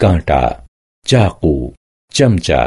کانٹا چاقو چمچا